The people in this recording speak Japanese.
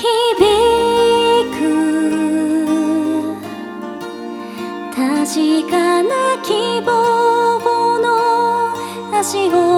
響く。確かな希望の足音